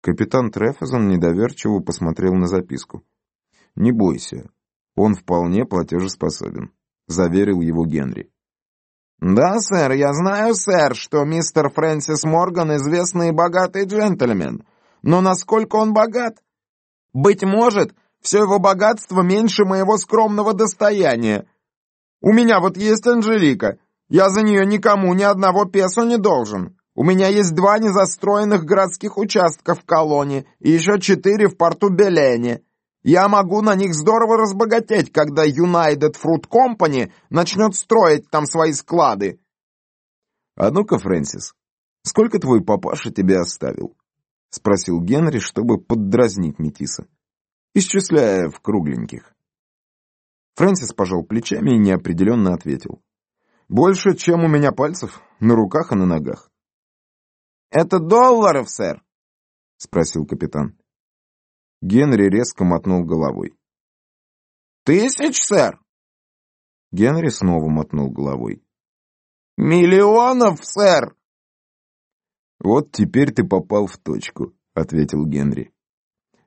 Капитан Трефезон недоверчиво посмотрел на записку. «Не бойся, он вполне платежеспособен», — заверил его Генри. «Да, сэр, я знаю, сэр, что мистер Фрэнсис Морган известный и богатый джентльмен. Но насколько он богат? Быть может, все его богатство меньше моего скромного достояния. У меня вот есть Анжелика. Я за нее никому ни одного песо не должен. У меня есть два незастроенных городских участка в Колоне и еще четыре в порту Белене. Я могу на них здорово разбогатеть, когда United Fruit Company начнет строить там свои склады. А ну-ка, Фрэнсис, сколько твой папаша тебе оставил? Спросил Генри, чтобы поддразнить Метиса, исчисляя в кругленьких. Фрэнсис пожал плечами и неопределенно ответил. «Больше, чем у меня пальцев, на руках и на ногах». «Это долларов, сэр?» — спросил капитан. Генри резко мотнул головой. «Тысяч, сэр?» Генри снова мотнул головой. «Миллионов, сэр!» «Вот теперь ты попал в точку», — ответил Генри.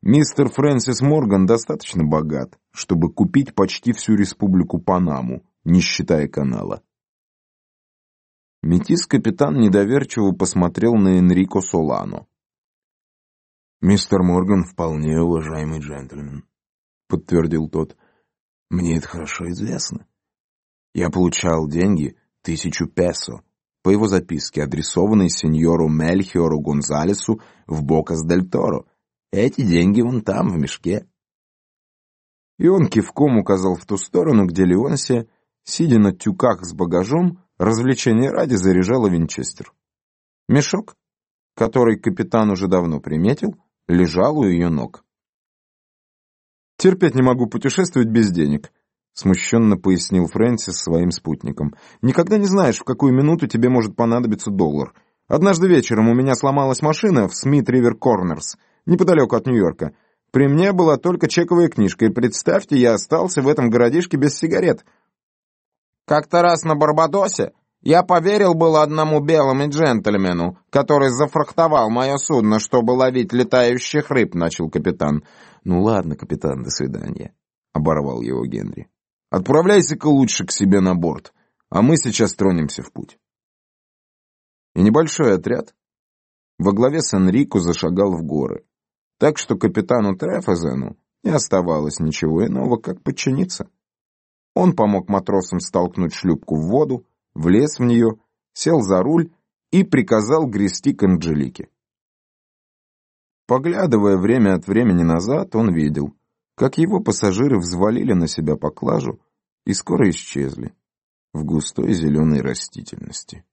«Мистер Фрэнсис Морган достаточно богат, чтобы купить почти всю республику Панаму, не считая канала». Метис-капитан недоверчиво посмотрел на Энрико Солано. «Мистер Морган вполне уважаемый джентльмен», — подтвердил тот. «Мне это хорошо известно. Я получал деньги, тысячу песо, по его записке, адресованной сеньору Мельхиору Гонзалесу в Бокас-дель-Торо. Эти деньги вон там, в мешке». И он кивком указал в ту сторону, где Леонсия, сидя на тюках с багажом, развлечения ради заряжала винчестер. Мешок, который капитан уже давно приметил, лежал у ее ног. «Терпеть не могу путешествовать без денег», — смущенно пояснил Фрэнсис своим спутникам. «Никогда не знаешь, в какую минуту тебе может понадобиться доллар. Однажды вечером у меня сломалась машина в Смит-Ривер Корнерс, неподалеку от Нью-Йорка. При мне была только чековая книжка, и представьте, я остался в этом городишке без сигарет». «Как-то раз на Барбадосе я поверил было одному белому джентльмену, который зафрахтовал мое судно, чтобы ловить летающих рыб, начал капитан. Ну ладно, капитан, до свидания, оборвал его Генри. Отправляйся-ка лучше к себе на борт, а мы сейчас тронемся в путь. И небольшой отряд во главе с Энрико зашагал в горы, так что капитану Трефазену не оставалось ничего иного, как подчиниться. Он помог матросам столкнуть шлюпку в воду, влез в нее, сел за руль и приказал грести к Анжелике. Поглядывая время от времени назад, он видел, как его пассажиры взвалили на себя поклажу и скоро исчезли в густой зеленой растительности.